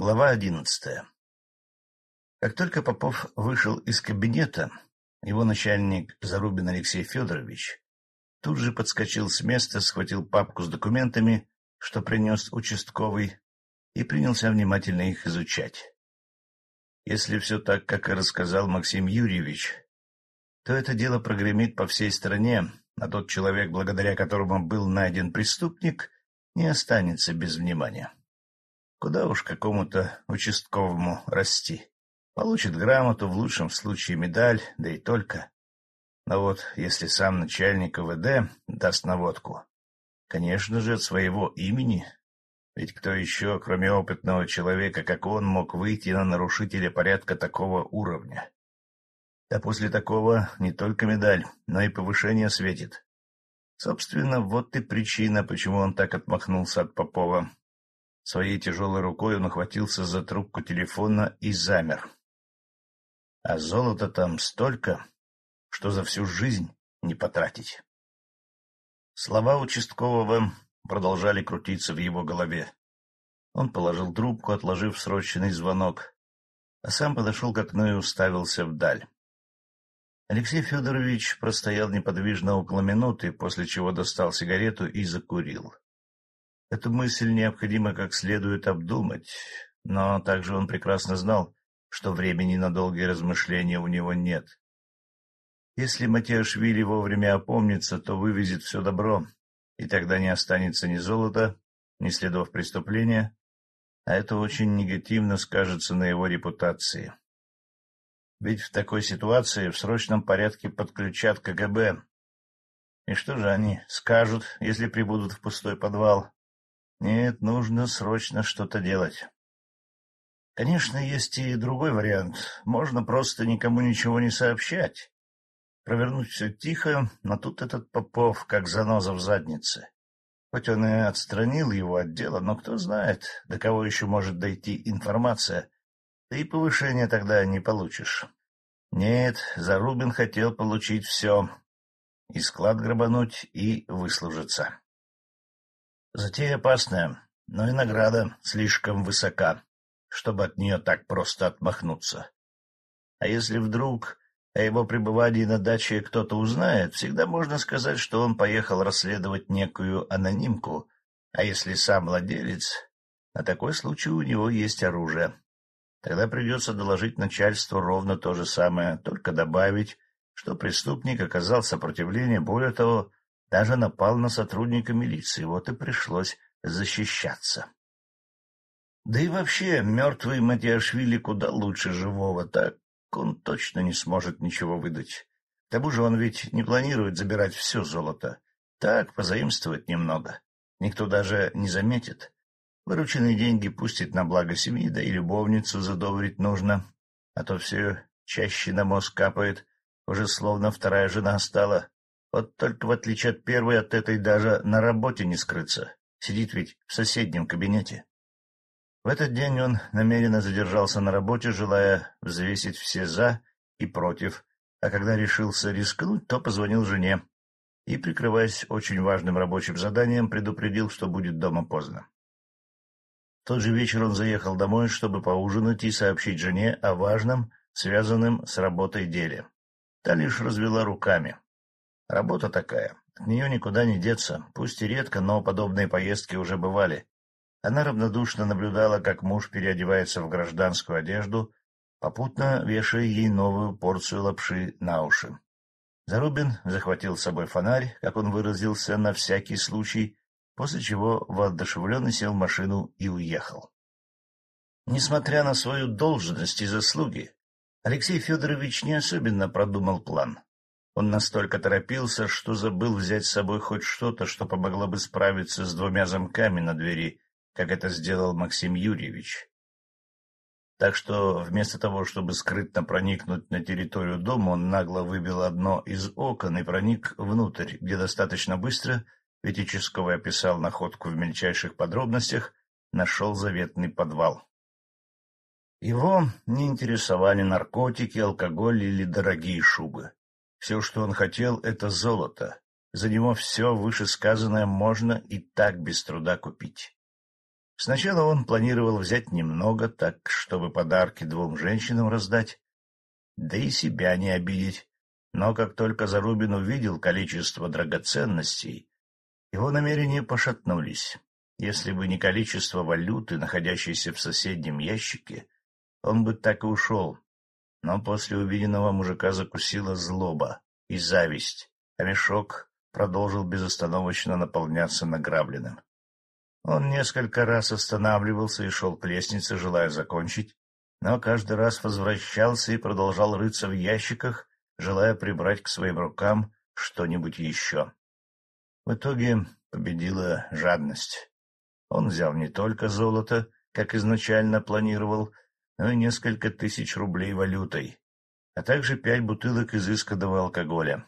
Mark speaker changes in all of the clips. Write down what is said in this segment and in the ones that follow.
Speaker 1: Глава одиннадцатая Как только Попов вышел из кабинета, его начальник Зарубин Алексей Федорович тут же подскочил с места, схватил папку с документами, что принес участковый, и принялся внимательно их изучать. Если все так, как и рассказал Максим Юрьевич, то это дело прогремит по всей стране, а тот человек, благодаря которому был найден преступник, не останется без внимания. Куда уж какому-то участковому расти. Получит грамоту, в лучшем случае медаль, да и только. Но вот если сам начальник ОВД даст наводку, конечно же, от своего имени, ведь кто еще, кроме опытного человека, как он, мог выйти на нарушителя порядка такого уровня? Да после такого не только медаль, но и повышение светит. Собственно, вот и причина, почему он так отмахнулся от Попова. Своей тяжелой рукой он ухватился за трубку телефона и замер. А золота там столько, что за всю жизнь не потратить. Слова участкового продолжали крутиться в его голове. Он положил трубку, отложив срочный звонок, а сам подошел к окну и уставился вдаль. Алексей Федорович простоял неподвижно около минуты, после чего достал сигарету и закурил. Эту мысль необходимо как следует обдумать, но также он прекрасно знал, что времени на долгие размышления у него нет. Если Матиашвили вовремя опомнится, то вывезет все добро, и тогда не останется ни золота, ни следов преступления, а это очень негативно скажется на его репутации. Ведь в такой ситуации в срочном порядке подключат КГБ. И что же они скажут, если прибудут в пустой подвал? Нет, нужно срочно что-то делать. Конечно, есть и другой вариант. Можно просто никому ничего не сообщать. Провернуть все тихо, но тут этот Попов, как заноза в заднице. Хоть он и отстранил его от дела, но кто знает, до кого еще может дойти информация, да и повышения тогда не получишь. Нет, Зарубин хотел получить все. И склад грабануть, и выслужиться. Затея опасная, но и награда слишком высока чтобы от нее так просто отмахнуться. А если вдруг о его пребывании на даче кто-то узнает, всегда можно сказать, что он поехал расследовать некую анонимку, а если сам владелец, на такой случай у него есть оружие. Тогда придется доложить начальству ровно то же самое, только добавить, что преступник оказал сопротивление, более того, даже напал на сотрудника милиции, вот и пришлось защищаться. Да и вообще, мертвый Матиашвили куда лучше живого, так он точно не сможет ничего выдать. К тому же он ведь не планирует забирать все золото. Так, позаимствовать немного. Никто даже не заметит. Вырученные деньги пустить на благо семьи, да и любовницу задобрить нужно. А то все чаще на мозг капает, уже словно вторая жена стала. Вот только в отличие от первой, от этой даже на работе не скрыться. Сидит ведь в соседнем кабинете. В этот день он намеренно задержался на работе, желая взвесить все «за» и «против», а когда решился рискнуть, то позвонил жене и, прикрываясь очень важным рабочим заданием, предупредил, что будет дома поздно. В тот же вечер он заехал домой, чтобы поужинать и сообщить жене о важном, связанном с работой деле. Та лишь развела руками. Работа такая, от нее никуда не деться, пусть и редко, но подобные поездки уже бывали, она равнодушно наблюдала, как муж переодевается в гражданскую одежду, попутно вешая ей новую порцию лапши на уши. Зарубин захватил с собой фонарь, как он выразился, на всякий случай, после чего воодушевленно сел в машину и уехал. Несмотря на свою должность и заслуги, Алексей Федорович не особенно продумал план. Он настолько торопился, что забыл взять с собой хоть что-то, что помогло бы справиться с двумя замками на двери, как это сделал Максим Юрьевич. Так что вместо того, чтобы скрытно проникнуть на территорию дома, он нагло выбил одно из окон и проник внутрь, где достаточно быстро, участковый описал находку в мельчайших подробностях, нашел заветный подвал. Его не интересовали наркотики, алкоголь или дорогие шубы. Все, что он хотел, — это золото. За него все вышесказанное можно и так без труда купить. Сначала он планировал взять немного, так, чтобы подарки двум женщинам раздать, да и себя не обидеть. Но как только Зарубин увидел количество драгоценностей, его намерения пошатнулись. Если бы не количество валюты, находящейся в соседнем ящике, он бы так и ушел. Но после увиденного мужика закусила злоба и зависть, а мешок продолжил безостановочно наполняться награбленным. Он несколько раз останавливался и шел к лестнице, желая закончить, но каждый раз возвращался и продолжал рыться в ящиках, желая прибрать к своим рукам что-нибудь еще. В итоге победила жадность. Он взял не только золото, как изначально планировал, но и несколько тысяч рублей валютой, а также пять бутылок изысканного алкоголя.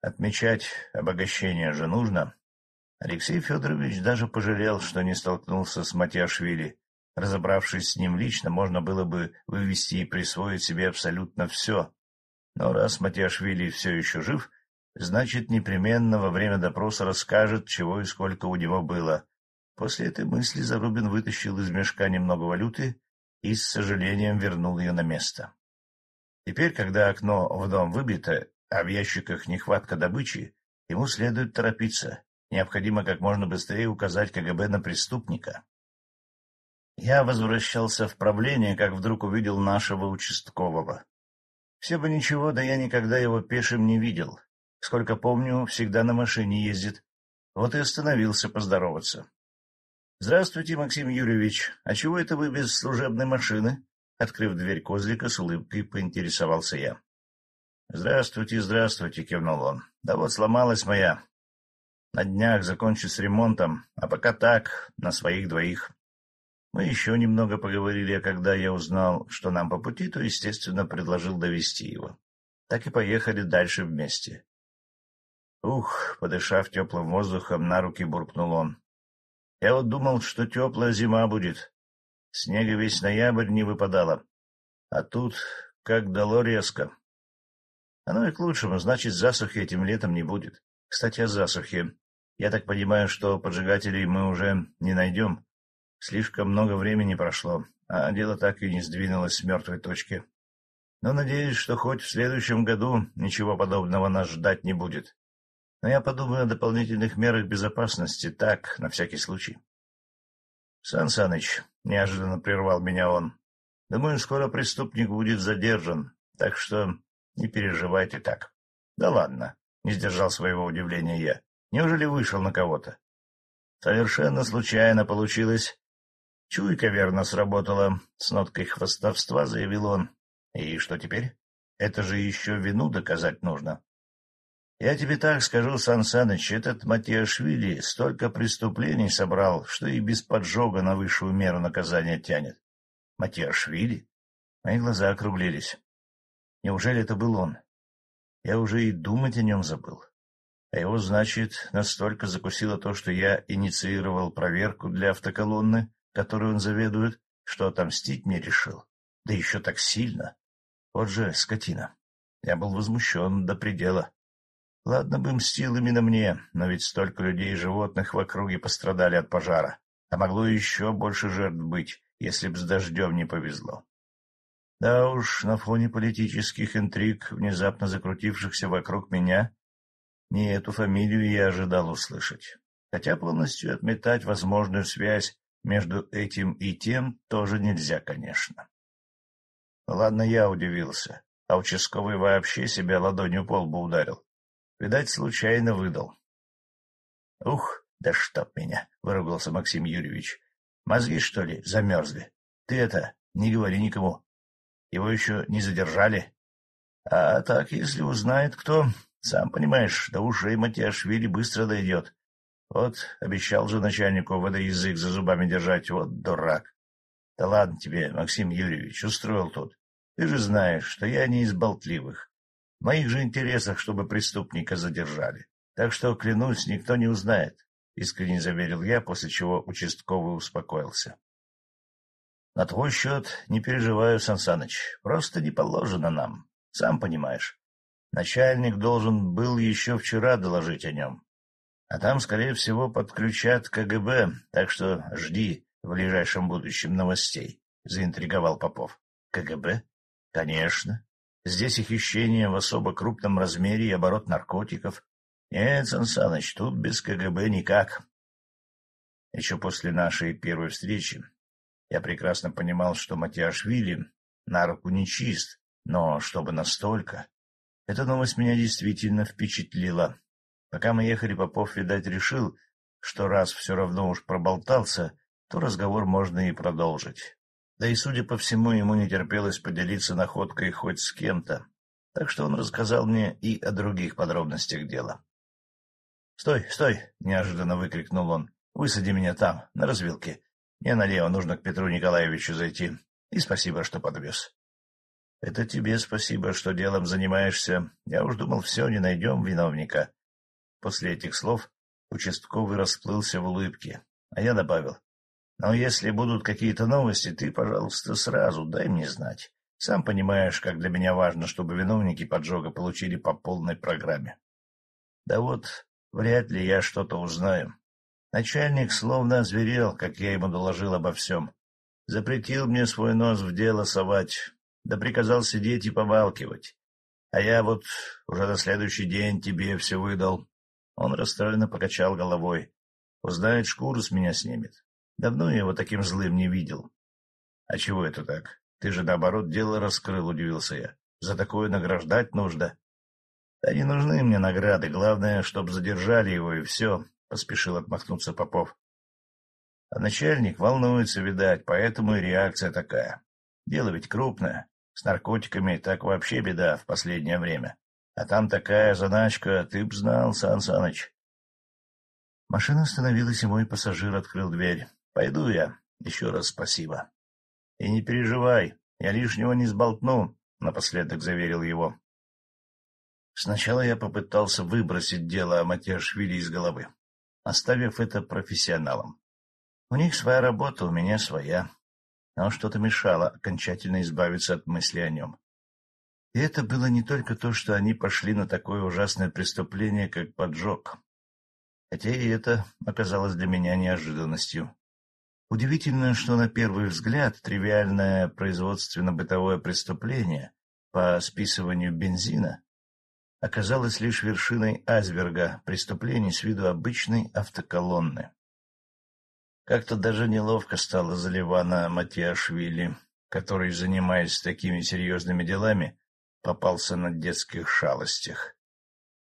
Speaker 1: Отмечать обогащение же нужно. Алексей Федорович даже пожалел, что не столкнулся с Матиашвили. Разобравшись с ним лично, можно было бы вывести и присвоить себе абсолютно все. Но раз Матиашвили все еще жив, значит, непременно во время допроса расскажет, чего и сколько у него было. После этой мысли Зарубин вытащил из мешка немного валюты и с сожалением вернул ее на место. Теперь, когда окно в дом выбито, а в ящиках нехватка добычи, ему следует торопиться. Необходимо как можно быстрее указать КГБ на преступника. Я возвращался в правление, как вдруг увидел нашего участкового. Все бы ничего, да я никогда его пешим не видел. Сколько помню, всегда на машине ездит. Вот и остановился поздороваться. — Здравствуйте, Максим Юрьевич. А чего это вы без служебной машины? Открыв дверь козлика, с улыбкой поинтересовался я. — Здравствуйте, здравствуйте, — кивнул он. — Да вот сломалась моя. На днях закончу с ремонтом, а пока так, на своих двоих. Мы еще немного поговорили, а когда я узнал, что нам по пути, то, естественно, предложил довести его. Так и поехали дальше вместе. Ух, подышав теплым воздухом, на руки буркнул он. Я вот думал, что теплая зима будет. Снега весь ноябрь не выпадало. А тут как дало резко. Оно и к лучшему, значит, засухи этим летом не будет. Кстати, о засухе. Я так понимаю, что поджигателей мы уже не найдем. Слишком много времени прошло, а дело так и не сдвинулось с мертвой точки. Но надеюсь, что хоть в следующем году ничего подобного нас ждать не будет. Но я подумаю о дополнительных мерах безопасности, так, на всякий случай. — Сан Саныч, — неожиданно прервал меня он, — думаю, скоро преступник будет задержан, так что не переживайте так. — Да ладно, — не сдержал своего удивления я. — Неужели вышел на кого-то? — Совершенно случайно получилось. Чуйка верно сработала, — с ноткой хвостовства заявил он. — И что теперь? Это же еще вину доказать нужно. Я тебе так скажу, Сан Саныч, этот Матиашвили столько преступлений собрал, что и без поджога на высшую меру наказания тянет. Матиашвили? Мои глаза округлились. Неужели это был он? Я уже и думать о нем забыл. А его, значит, настолько закусило то, что я инициировал проверку для автоколонны, которую он заведует, что отомстить мне решил. Да еще так сильно. Вот же скотина. Я был возмущен до предела. Ладно бы мстил именно мне, но ведь столько людей и животных в округе пострадали от пожара, а могло еще больше жертв быть, если б с дождем не повезло. Да уж, на фоне политических интриг, внезапно закрутившихся вокруг меня, не эту фамилию я ожидал услышать. Хотя полностью отметать возможную связь между этим и тем тоже нельзя, конечно. Ладно, я удивился, а участковый вообще себя ладонью по лбу ударил. Видать, случайно выдал. — Ух, да чтоб меня! — выругался Максим Юрьевич. — Мозги, что ли, замерзли? Ты это, не говори никому. Его еще не задержали. А так, если узнает кто, сам понимаешь, до ушей Матиашвили быстро дойдет. Вот обещал же начальнику ВД язык за зубами держать, вот дурак. Да ладно тебе, Максим Юрьевич, устроил тут. Ты же знаешь, что я не из болтливых. Моих же интересах, чтобы преступника задержали. Так что, клянусь, никто не узнает, — искренне заверил я, после чего участковый успокоился. — На твой счет не переживаю, Сансаныч. Просто не положено нам. Сам понимаешь. Начальник должен был еще вчера доложить о нем. А там, скорее всего, подключат КГБ, так что жди в ближайшем будущем новостей, — заинтриговал Попов. — КГБ? — Конечно. Здесь и хищение в особо крупном размере и оборот наркотиков. Нет, Сан Саныч, тут без КГБ никак. Еще после нашей первой встречи я прекрасно понимал, что Матиашвили на руку не чист, но чтобы настолько... Эта новость меня действительно впечатлила. Пока мы ехали, Попов, видать, решил, что раз все равно уж проболтался, то разговор можно и продолжить. Да и, судя по всему, ему не терпелось поделиться находкой хоть с кем-то, так что он рассказал мне и о других подробностях дела. — Стой, стой! — неожиданно выкрикнул он. — Высади меня там, на развилке. Мне налево нужно к Петру Николаевичу зайти. И спасибо, что подвез. — Это тебе спасибо, что делом занимаешься. Я уж думал, все, не найдем виновника. После этих слов участковый расплылся в улыбке, а я добавил. Но если будут какие-то новости, ты, пожалуйста, сразу дай мне знать. Сам понимаешь, как для меня важно, чтобы виновники поджога получили по полной программе. Да вот, вряд ли я что-то узнаю. Начальник словно озверел, как я ему доложил обо всем. Запретил мне свой нос в дело совать, да приказал сидеть и помалкивать. А я вот уже на следующий день тебе все выдал. Он расстроенно покачал головой. Узнает, шкуру с меня снимет. Давно я его таким злым не видел. — А чего это так? Ты же, наоборот, дело раскрыл, — удивился я. — За такое награждать нужно. — Да не нужны мне награды, главное, чтоб задержали его, и все, — поспешил отмахнуться Попов. А начальник волнуется, видать, поэтому и реакция такая. Дело ведь крупное. С наркотиками так вообще беда в последнее время. А там такая заначка, ты б знал, Сан Саныч. Машина остановилась, и мой пассажир открыл дверь. Пойду я. Еще раз спасибо. — И не переживай, я лишнего не сболтну, — напоследок заверил его. Сначала я попытался выбросить дело о Матиашвили из головы, оставив это профессионалам. У них своя работа, у меня своя. Но что-то мешало окончательно избавиться от мысли о нем. И это было не только то, что они пошли на такое ужасное преступление, как поджог. Хотя и это оказалось для меня неожиданностью. Удивительно, что на первый взгляд тривиальное производственно-бытовое преступление по списыванию бензина оказалось лишь вершиной айсберга преступлений с виду обычной автоколонны. Как-то даже неловко стало за Ливана Матиашвили, который, занимаясь такими серьезными делами, попался на детских шалостях.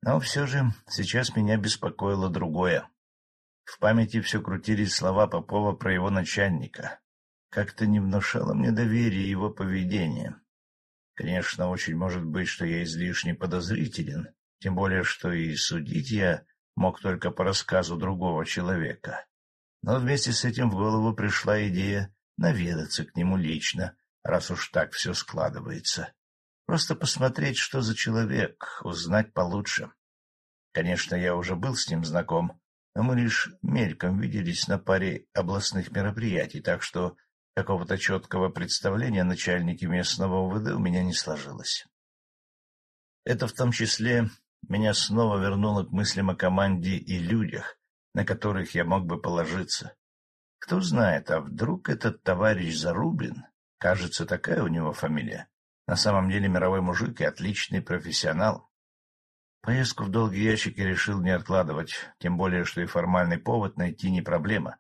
Speaker 1: Но все же сейчас меня беспокоило другое. В памяти все крутились слова Попова про его начальника. Как-то не внушало мне доверия его поведение. Конечно, очень может быть, что я излишне подозрителен, тем более, что и судить я мог только по рассказу другого человека. Но вместе с этим в голову пришла идея наведаться к нему лично, раз уж так все складывается. Просто посмотреть, что за человек, узнать получше. Конечно, я уже был с ним знаком, но мы лишь мельком виделись на паре областных мероприятий, так что какого-то четкого представления о начальнике местного УВД у меня не сложилось. Это в том числе меня снова вернуло к мыслям о команде и людях, на которых я мог бы положиться. Кто знает, а вдруг этот товарищ Зарубин, кажется, такая у него фамилия, на самом деле мировой мужик и отличный профессионал. Поездку в долгий ящик я решил не откладывать, тем более, что и формальный повод найти не проблема.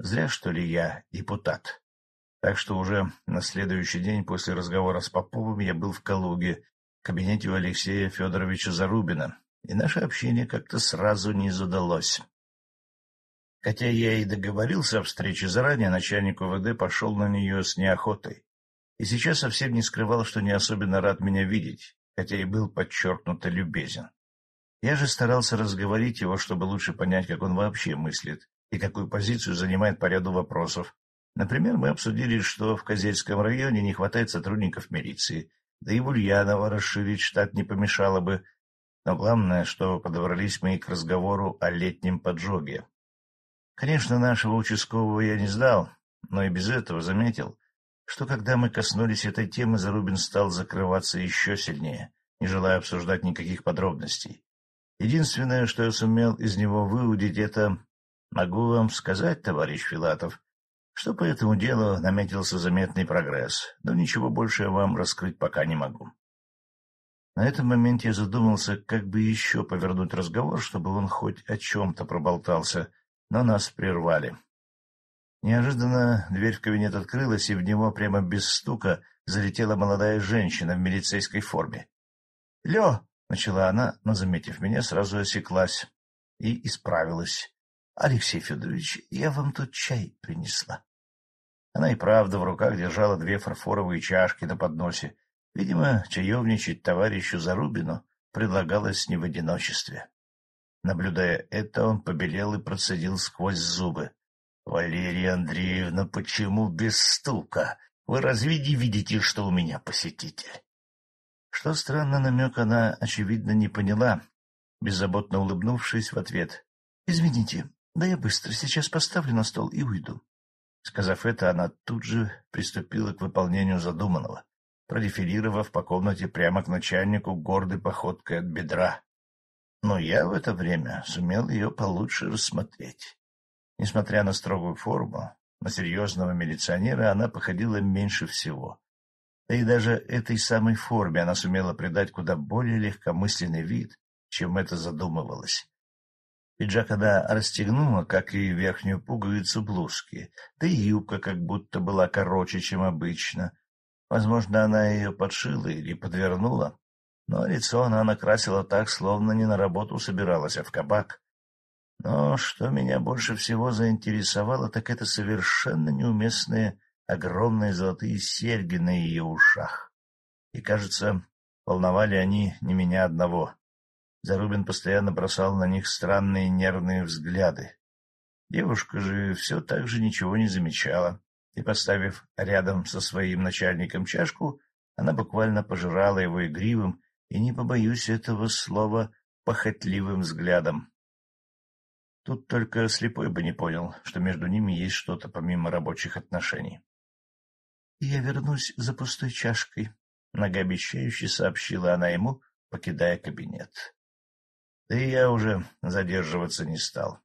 Speaker 1: Зря, что ли, я депутат. Так что уже на следующий день после разговора с Поповым я был в Калуге, в кабинете у Алексея Федоровича Зарубина, и наше общение как-то сразу не задалось. Хотя я и договорился о встрече заранее, начальник УВД пошел на нее с неохотой. И сейчас совсем не скрывал, что не особенно рад меня видеть, хотя и был подчеркнуто любезен. Я же старался разговорить его, чтобы лучше понять, как он вообще мыслит и какую позицию занимает по ряду вопросов. Например, мы обсудили, что в Козельском районе не хватает сотрудников милиции, да и в расширить штат не помешало бы. Но главное, что подобрались мы к разговору о летнем поджоге. Конечно, нашего участкового я не сдал, но и без этого заметил, что когда мы коснулись этой темы, Зарубин стал закрываться еще сильнее, не желая обсуждать никаких подробностей. Единственное, что я сумел из него выудить, это... Могу вам сказать, товарищ Филатов, что по этому делу наметился заметный прогресс, но ничего больше я вам раскрыть пока не могу. На этом моменте я задумался, как бы еще повернуть разговор, чтобы он хоть о чем-то проболтался, но нас прервали. Неожиданно дверь в кабинет открылась, и в него прямо без стука залетела молодая женщина в милицейской форме. — Лё! — начала она, но, заметив меня, сразу осеклась и исправилась. — Алексей Федорович, я вам тут чай принесла. Она и правда в руках держала две фарфоровые чашки на подносе. Видимо, чаевничать товарищу Зарубину предлагалось не в одиночестве. Наблюдая это, он побелел и процедил сквозь зубы. — Валерия Андреевна, почему без стука? Вы разве не видите, что у меня посетитель? Что странно, намек она, очевидно, не поняла, беззаботно улыбнувшись в ответ. — Извините, да я быстро сейчас поставлю на стол и уйду. Сказав это, она тут же приступила к выполнению задуманного, продефилировав по комнате прямо к начальнику гордой походкой от бедра. Но я в это время сумел ее получше рассмотреть. Несмотря на строгую форму, на серьезного милиционера она походила меньше всего. Да и даже этой самой форме она сумела придать куда более легкомысленный вид, чем это задумывалось. Пиджак она расстегнула, как и верхнюю пуговицу блузки, да и юбка как будто была короче, чем обычно. Возможно, она ее подшила или подвернула, но лицо она накрасила так, словно не на работу собиралась, а в кабак. Но что меня больше всего заинтересовало, так это совершенно неуместные огромные золотые серьги на ее ушах. И, кажется, волновали они не меня одного. Зарубин постоянно бросал на них странные нервные взгляды. Девушка же все так же ничего не замечала, и, поставив рядом со своим начальником чашку, она буквально пожирала его игривым и, не побоюсь этого слова, похотливым взглядом. Тут только слепой бы не понял, что между ними есть что-то помимо рабочих отношений. — Я вернусь за пустой чашкой, — многообещающе сообщила она ему, покидая кабинет. Да и я уже задерживаться не стал.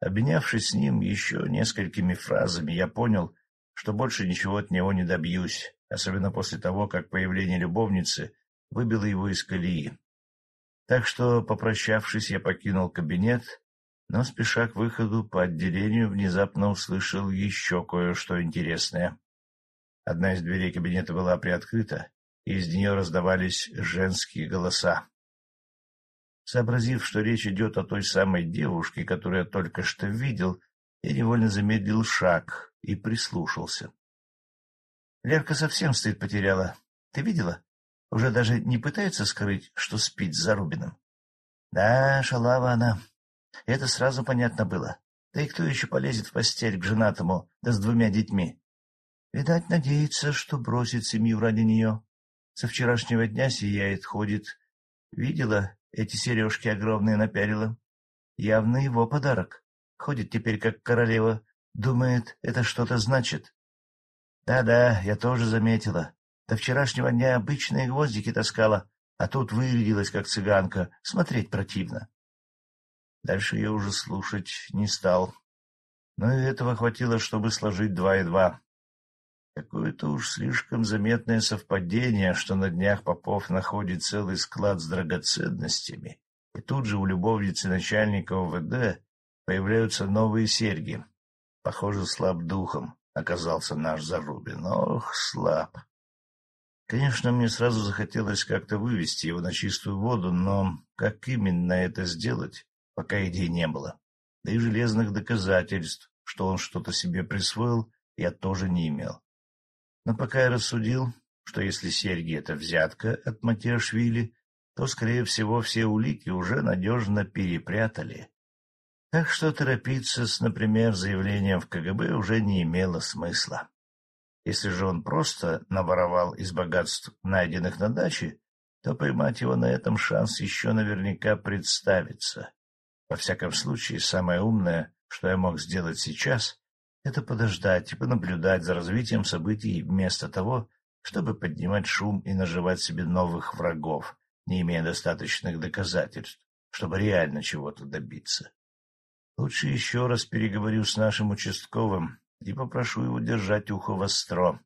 Speaker 1: Обменявшись с ним еще несколькими фразами, я понял, что больше ничего от него не добьюсь, особенно после того, как появление любовницы выбило его из колеи. Так что, попрощавшись, я покинул кабинет но, спеша к выходу по отделению, внезапно услышал еще кое-что интересное. Одна из дверей кабинета была приоткрыта, и из нее раздавались женские голоса. Сообразив, что речь идет о той самой девушке, которую я только что видел, я невольно замедлил шаг и прислушался. Лерка совсем стыд потеряла. Ты видела? Уже даже не пытается скрыть, что спит с Зарубиным. Да, шалава она. Это сразу понятно было. Да и кто еще полезет в постель к женатому, да с двумя детьми? Видать, надеется, что бросит семью ради нее. Со вчерашнего дня сияет, ходит. Видела, эти сережки огромные напялила. Явно его подарок. Ходит теперь как королева. Думает, это что-то значит. Да-да, я тоже заметила. До вчерашнего дня обычные гвоздики таскала, а тут вырядилась, как цыганка. Смотреть противно. Дальше я уже слушать не стал. Но и этого хватило, чтобы сложить два и два. Какое-то уж слишком заметное совпадение, что на днях Попов находит целый склад с драгоценностями, и тут же у любовницы начальника ОВД появляются новые серьги. Похоже, слаб духом оказался наш Зарубин. Ох, слаб. Конечно, мне сразу захотелось как-то вывести его на чистую воду, но как именно это сделать, пока идей не было. Да и железных доказательств, что он что-то себе присвоил, я тоже не имел. Но пока я рассудил, что если серьги — это взятка от Матиашвили, то, скорее всего, все улики уже надежно перепрятали. Так что торопиться с, например, заявлением в КГБ уже не имело смысла. Если же он просто наворовал из богатств, найденных на даче, то поймать его на этом шанс еще наверняка представится. Во всяком случае, самое умное, что я мог сделать сейчас, это подождать и понаблюдать за развитием событий вместо того, чтобы поднимать шум и наживать себе новых врагов, не имея достаточных доказательств. чтобы реально чего-то добиться. Лучше еще раз переговорю с нашим участковым и попрошу его держать ухо востро.